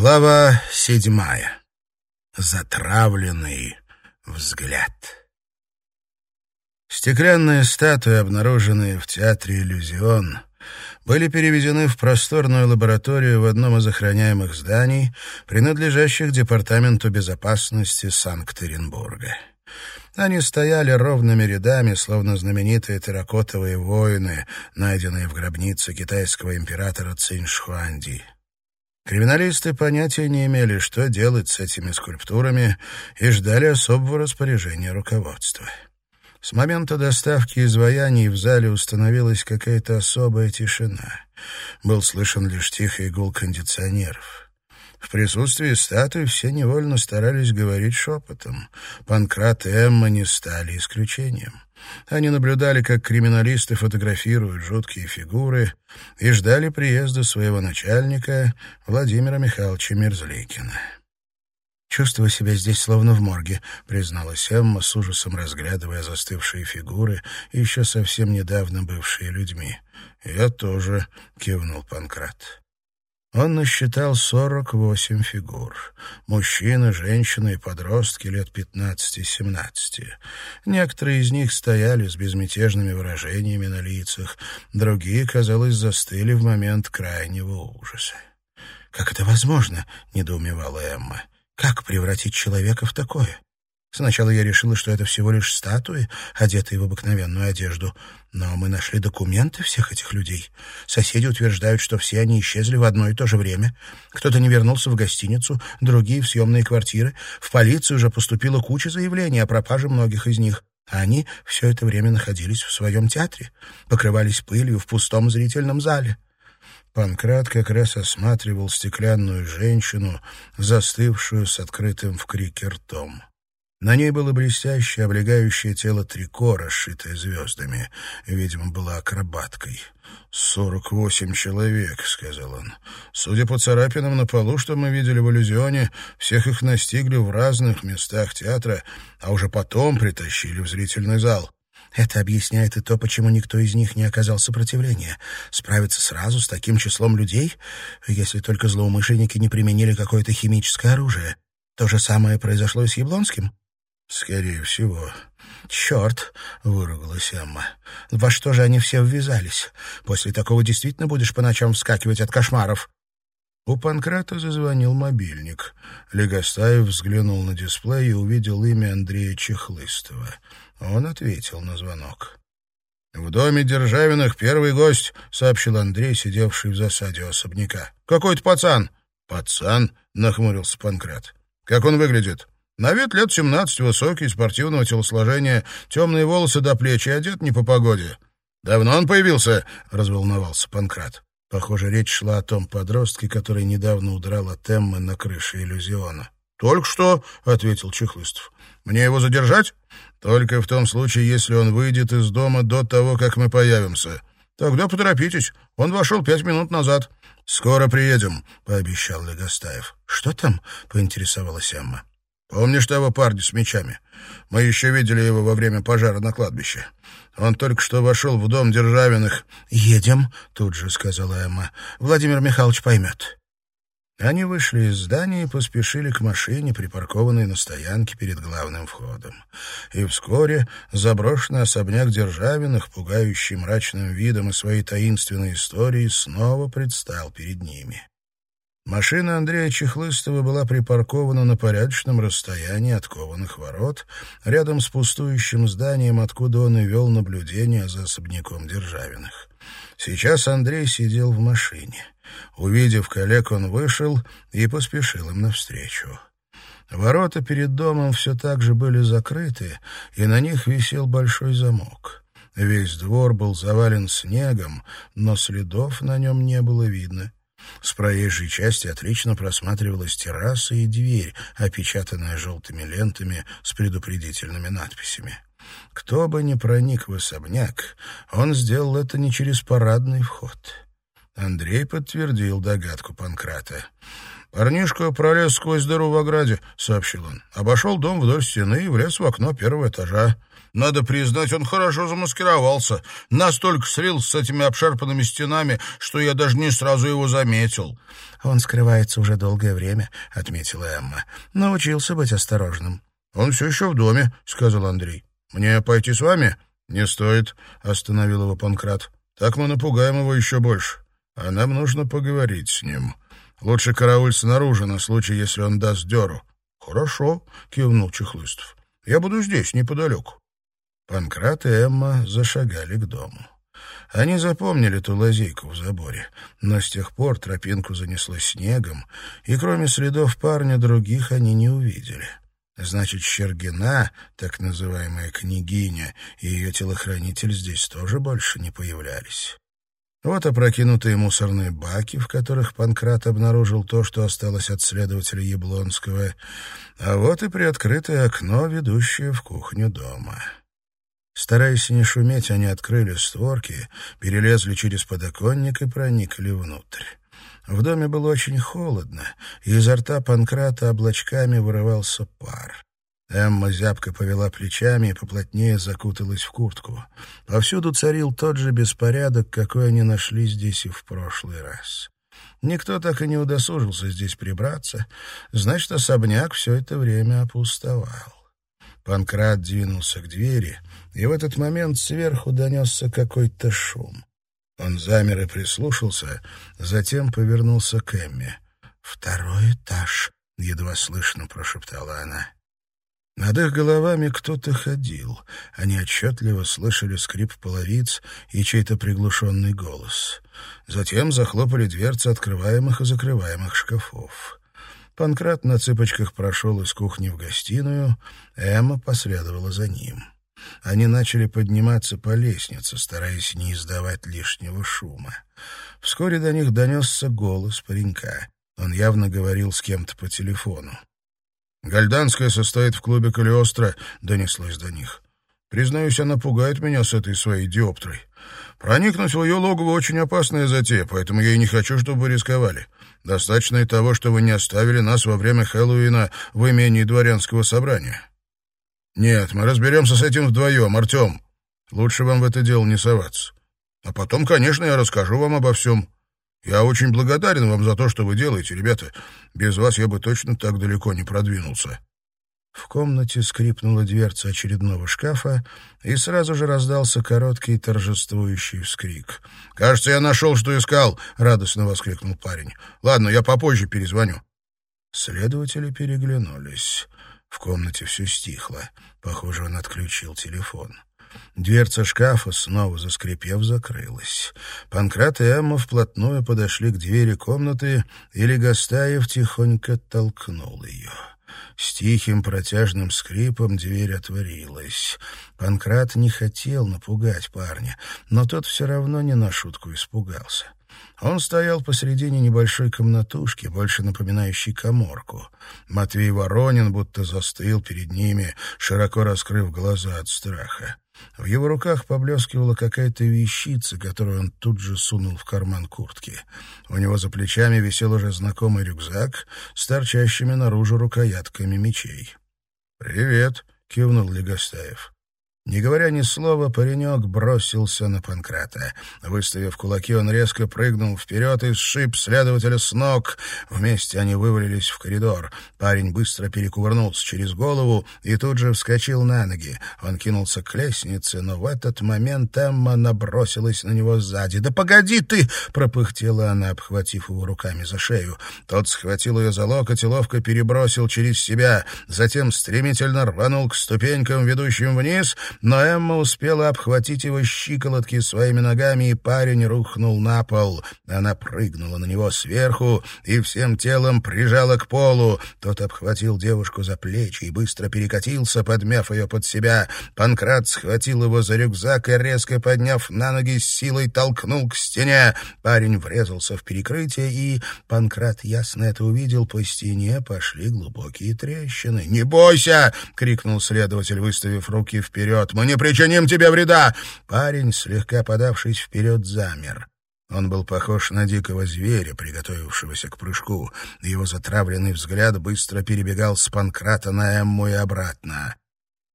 Глава седьмая. Затравленный взгляд. Стеклянные статуи, обнаруженные в театре «Иллюзион», были переведены в просторную лабораторию в одном из охраняемых зданий, принадлежащих Департаменту безопасности Санкт-Петербурга. Они стояли ровными рядами, словно знаменитые терракотовые воины, найденные в гробнице китайского императора Циншхуанди. Криминалисты понятия не имели, что делать с этими скульптурами, и ждали особого распоряжения руководства. С момента доставки изваяний в зале установилась какая-то особая тишина. Был слышен лишь тихий гул кондиционеров. В присутствии статуи все невольно старались говорить шепотом. Панкрат и Эмма не стали исключением. Они наблюдали, как криминалисты фотографируют жуткие фигуры и ждали приезда своего начальника Владимира Михайловича Мерзликина. «Чувствую себя здесь словно в морге», — призналась Эмма, с ужасом разглядывая застывшие фигуры, еще совсем недавно бывшие людьми. «Я тоже», — кивнул Панкрат. Он насчитал 48 фигур. Мужчины, женщины и подростки лет 15-17. Некоторые из них стояли с безмятежными выражениями на лицах, другие, казалось, застыли в момент крайнего ужаса. «Как это возможно?» — недоумевала Эмма. «Как превратить человека в такое?» Сначала я решила, что это всего лишь статуи, одетые в обыкновенную одежду. Но мы нашли документы всех этих людей. Соседи утверждают, что все они исчезли в одно и то же время. Кто-то не вернулся в гостиницу, другие — в съемные квартиры. В полицию уже поступила куча заявлений о пропаже многих из них. А они все это время находились в своем театре, покрывались пылью в пустом зрительном зале. Панкрат как раз осматривал стеклянную женщину, застывшую с открытым в крике ртом. На ней было блестящее, облегающее тело трико, расшитое звездами. Видимо, была акробаткой. «Сорок восемь человек», — сказал он. «Судя по царапинам на полу, что мы видели в иллюзионе, всех их настигли в разных местах театра, а уже потом притащили в зрительный зал». Это объясняет и то, почему никто из них не оказал сопротивления. Справиться сразу с таким числом людей, если только злоумышленники не применили какое-то химическое оружие. То же самое произошло и с Яблонским. «Скорее всего». «Черт!» — выругалась Эмма. «Во что же они все ввязались? После такого действительно будешь по ночам вскакивать от кошмаров?» У Панкрата зазвонил мобильник. Легостаев взглянул на дисплей и увидел имя Андрея Чехлыстова. Он ответил на звонок. «В доме Державиных первый гость», — сообщил Андрей, сидевший в засаде особняка. «Какой-то пацан». «Пацан?» — нахмурился Панкрат. «Как он выглядит?» На вид лет семнадцать, высокий, спортивного телосложения, темные волосы до плеч и одет не по погоде. «Давно он появился?» — разволновался Панкрат. Похоже, речь шла о том подростке, который недавно удрал от Эммы на крыше иллюзиона. «Только что», — ответил Чехлыстов. «Мне его задержать?» «Только в том случае, если он выйдет из дома до того, как мы появимся. Тогда поторопитесь. Он вошел пять минут назад». «Скоро приедем», — пообещал Легостаев. «Что там?» — поинтересовалась Эмма. Помнишь того парня с мечами? Мы еще видели его во время пожара на кладбище. Он только что вошел в дом Державиных. «Едем», — тут же сказала Эмма. «Владимир Михайлович поймет». Они вышли из здания и поспешили к машине, припаркованной на стоянке перед главным входом. И вскоре заброшенный особняк Державиных, пугающий мрачным видом и своей таинственной историей, снова предстал перед ними. Машина Андрея Чехлыстова была припаркована на порядочном расстоянии от кованых ворот, рядом с пустующим зданием, откуда он и вел наблюдение за особняком Державиных. Сейчас Андрей сидел в машине. Увидев коллег, он вышел и поспешил им навстречу. Ворота перед домом все так же были закрыты, и на них висел большой замок. Весь двор был завален снегом, но следов на нем не было видно. С проезжей части отлично просматривалась терраса и дверь, опечатанная желтыми лентами с предупредительными надписями. Кто бы ни проник в особняк, он сделал это не через парадный вход. Андрей подтвердил догадку Панкрата. «Парнишка пролез сквозь дыру в ограде», — сообщил он. «Обошел дом вдоль стены и влез в окно первого этажа. Надо признать, он хорошо замаскировался. Настолько слился с этими обшарпанными стенами, что я даже не сразу его заметил». «Он скрывается уже долгое время», — отметила Эмма. «Научился быть осторожным». «Он все еще в доме», — сказал Андрей. «Мне пойти с вами?» «Не стоит», — остановил его Панкрат. «Так мы напугаем его еще больше. А нам нужно поговорить с ним. Лучше карауль снаружи на случай, если он даст дёру». «Хорошо», — кивнул Чехлыстов. «Я буду здесь, неподалеку». Панкрат и Эмма зашагали к дому. Они запомнили ту лазейку в заборе, но с тех пор тропинку занесло снегом, и кроме следов парня других они не увидели. Значит, Щергина, так называемая княгиня, и ее телохранитель здесь тоже больше не появлялись. Вот опрокинутые мусорные баки, в которых Панкрат обнаружил то, что осталось от следователя Яблонского, а вот и приоткрытое окно, ведущее в кухню дома. Стараясь не шуметь, они открыли створки, перелезли через подоконник и проникли внутрь. В доме было очень холодно, и изо рта Панкрата облачками вырывался пар. Эмма зябко повела плечами и поплотнее закуталась в куртку. Повсюду царил тот же беспорядок, какой они нашли здесь и в прошлый раз. Никто так и не удосужился здесь прибраться, значит, особняк все это время опустовал. Панкрат двинулся к двери, и в этот момент сверху донесся какой-то шум. Он замер и прислушался, затем повернулся к Эмме. «Второй этаж», — едва слышно прошептала она. Над их головами кто-то ходил. Они отчетливо слышали скрип половиц и чей-то приглушенный голос. Затем захлопали дверцы открываемых и закрываемых шкафов. Панкрат на цыпочках прошел из кухни в гостиную, Эмма последовала за ним. Они начали подниматься по лестнице, стараясь не издавать лишнего шума. Вскоре до них донесся голос паренька. Он явно говорил с кем-то по телефону. «Гальданская состоит в клубе Калиостро», — донеслось до них. «Признаюсь, она пугает меня с этой своей диоптрой. Проникнуть в ее логово очень опасная затея, поэтому я и не хочу, чтобы рисковали. Достаточно и того, что вы не оставили нас во время Хэллоуина в имении дворянского собрания». «Нет, мы разберемся с этим вдвоем, Артем. Лучше вам в это дело не соваться. А потом, конечно, я расскажу вам обо всем. Я очень благодарен вам за то, что вы делаете, ребята. Без вас я бы точно так далеко не продвинулся». В комнате скрипнула дверца очередного шкафа, и сразу же раздался короткий торжествующий вскрик. «Кажется, я нашел, что искал!» — радостно воскликнул парень. «Ладно, я попозже перезвоню». Следователи переглянулись. В комнате все стихло. Похоже, он отключил телефон. Дверца шкафа, снова заскрипев, закрылась. Панкрат и Эмма вплотную подошли к двери комнаты, и Легостаев тихонько толкнул ее. С тихим протяжным скрипом дверь отворилась. Панкрат не хотел напугать парня, но тот все равно не на шутку испугался. Он стоял посредине небольшой комнатушки, больше напоминающей коморку. Матвей Воронин будто застыл перед ними, широко раскрыв глаза от страха. В его руках поблескивала какая-то вещица, которую он тут же сунул в карман куртки. У него за плечами висел уже знакомый рюкзак с торчащими наружу рукоятками мечей. «Привет», — кивнул Легостаев. Не говоря ни слова, паренек бросился на Панкрата. Выставив кулаки, он резко прыгнул вперед и сшиб следователя с ног. Вместе они вывалились в коридор. Парень быстро перекувырнулся через голову и тут же вскочил на ноги. Он кинулся к лестнице, но в этот момент Эмма набросилась на него сзади. «Да погоди ты!» — пропыхтела она, обхватив его руками за шею. Тот схватил ее за локоть и ловко перебросил через себя. Затем стремительно рванул к ступенькам, ведущим вниз — но Эмма успела обхватить его щиколотки своими ногами, и парень рухнул на пол. Она прыгнула на него сверху и всем телом прижала к полу. Тот обхватил девушку за плечи и быстро перекатился, подмяв ее под себя. Панкрат схватил его за рюкзак и, резко подняв на ноги, с силой толкнул к стене. Парень врезался в перекрытие, и Панкрат ясно это увидел. По стене пошли глубокие трещины. «Не бойся!» — крикнул следователь, выставив руки вперед. Мы не причиним тебе вреда!» Парень, слегка подавшись вперед, замер. Он был похож на дикого зверя, приготовившегося к прыжку. Его затравленный взгляд быстро перебегал с Панкрата на Эмму и обратно.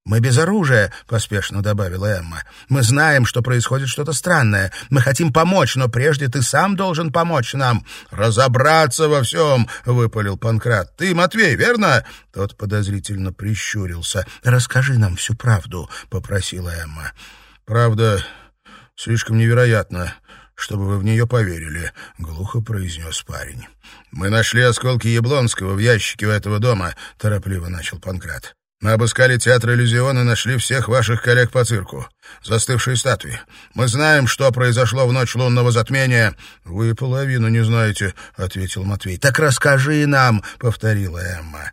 «Мы без оружия», — поспешно добавила Эмма. «Мы знаем, что происходит что-то странное. Мы хотим помочь, но прежде ты сам должен помочь нам». «Разобраться во всем», — выпалил Панкрат. «Ты, Матвей, верно?» Тот подозрительно прищурился. «Расскажи нам всю правду», — попросила Эмма. «Правда слишком невероятна, чтобы вы в нее поверили», — глухо произнес парень. «Мы нашли осколки Яблонского в ящике у этого дома», — торопливо начал Панкрат. Мы обыскали театр иллюзион и нашли всех ваших коллег по цирку. Застывшие статуи. Мы знаем, что произошло в ночь лунного затмения. Вы половину не знаете, — ответил Матвей. Так расскажи нам, — повторила Эмма.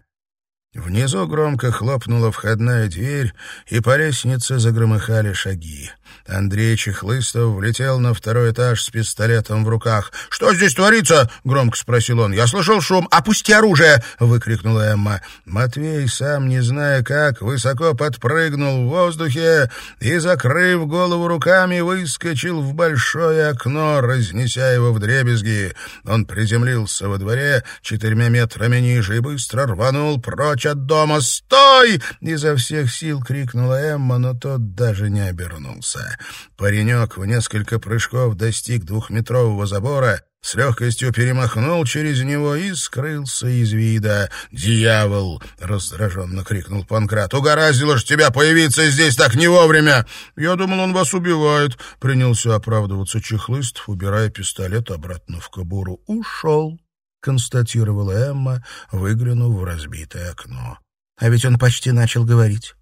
Внизу громко хлопнула входная дверь, и по лестнице загромыхали шаги. Андрей Чехлыстов влетел на второй этаж с пистолетом в руках. «Что здесь творится?» — громко спросил он. «Я слышал шум. Опусти оружие!» — выкрикнула Эмма. Матвей, сам не зная как, высоко подпрыгнул в воздухе и, закрыв голову руками, выскочил в большое окно, разнеся его в дребезги. Он приземлился во дворе четырьмя метрами ниже и быстро рванул прочь от дома. «Стой!» — изо всех сил крикнула Эмма, но тот даже не обернулся. Паренек в несколько прыжков достиг двухметрового забора, с легкостью перемахнул через него и скрылся из вида. «Дьявол!» — раздраженно крикнул Панкрат. «Угораздило ж тебя появиться здесь так не вовремя!» «Я думал, он вас убивает!» — принялся оправдываться Чехлыстов, убирая пистолет обратно в кобуру. «Ушел!» — констатировала Эмма, выглянув в разбитое окно. «А ведь он почти начал говорить.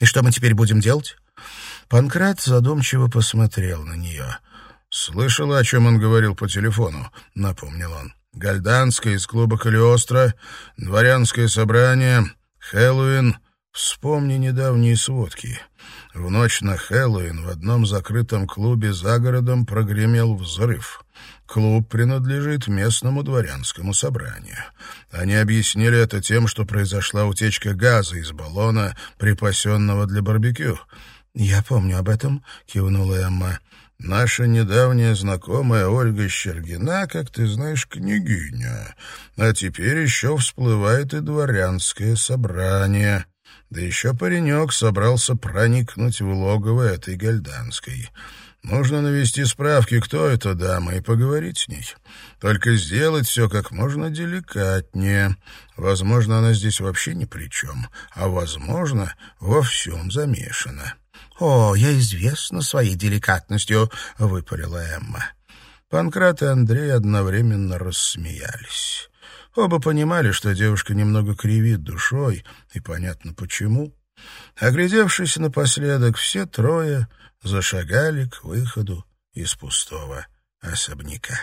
И что мы теперь будем делать?» Панкрат задумчиво посмотрел на нее. «Слышала, о чем он говорил по телефону?» — напомнил он. «Гальданская из клуба «Калиостро», дворянское собрание, Хэллоуин. Вспомни недавние сводки. В ночь на Хэллоуин в одном закрытом клубе за городом прогремел взрыв. Клуб принадлежит местному дворянскому собранию. Они объяснили это тем, что произошла утечка газа из баллона, припасенного для барбекю. «Я помню об этом», — кивнула Эмма. «Наша недавняя знакомая Ольга Щергина, как ты знаешь, княгиня. А теперь еще всплывает и дворянское собрание. Да еще паренек собрался проникнуть в логово этой гальданской». Нужно навести справки, кто эта дама, и поговорить с ней. Только сделать все как можно деликатнее. Возможно, она здесь вообще ни при чем, а, возможно, во всем замешана. «О, я известна своей деликатностью», — выпалила Эмма. Панкрат и Андрей одновременно рассмеялись. Оба понимали, что девушка немного кривит душой, и понятно почему. Оглядевшись напоследок, все трое зашагали к выходу из пустого особняка.